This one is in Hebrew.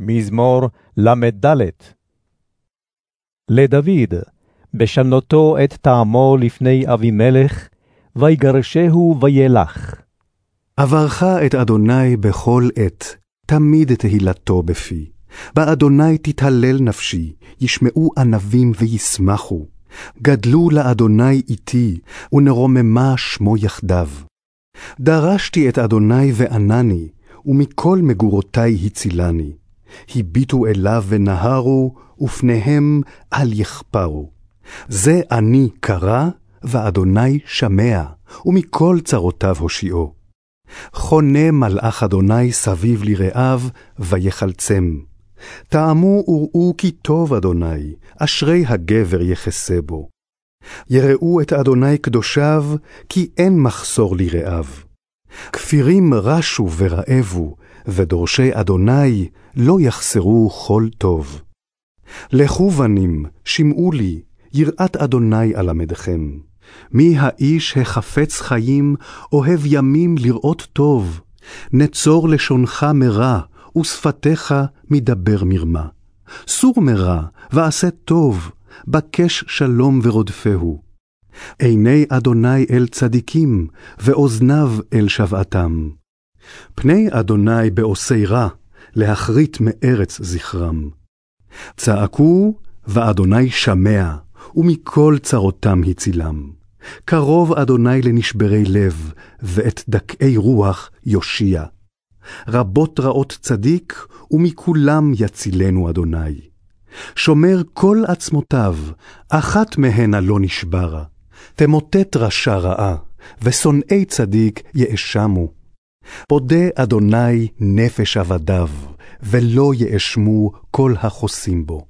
מזמור ל"ד. לדוד, בשנותו את טעמו לפני אבימלך, ויגרשהו וילך. אברך את אדוני בכל עת, תמיד תהילתו בפי. באדוני תתהלל נפשי, ישמעו ענבים וישמחו. גדלו לאדוני איתי, ונרוממה שמו יחדיו. דרשתי את אדוני וענני, ומכל מגורותי הצילני. הביטו אליו ונהרו, ופניהם אל יכפרו. זה אני קרא, ואדוני שמע, ומכל צרותיו הושיעו. חונה מלאך אדוני סביב לרעיו, ויחלצם. טעמו וראו כי טוב אדוני, אשרי הגבר יחסה בו. יראו את אדוני קדושיו, כי אין מחסור לרעיו. כפירים רשו ורעבו, ודורשי אדוני לא יחסרו כל טוב. לכו בנים, שמעו לי, יראת אדוני אלמדכם. מי האיש החפץ חיים, אוהב ימים לראות טוב. נצור לשונך מרע, ושפתיך מדבר מרמה. סור מרע, ועשה טוב, בקש שלום ורודפהו. עיני אדוני אל צדיקים, ואוזניו אל שבעתם. פני אדוני בעושי רע, להכרית מארץ זכרם. צעקו, ואדוני שמע, ומכל צרותם הצילם. קרוב אדוני לנשברי לב, ואת דכאי רוח יושיע. רבות רעות צדיק, ומכולם יצילנו אדוני. שומר כל עצמותיו, אחת מהנה לא נשברה. תמוטט רשע רעה, ושונאי צדיק יאשמו. פודה אדוני נפש עבדיו, ולא יאשמו כל החוסים בו.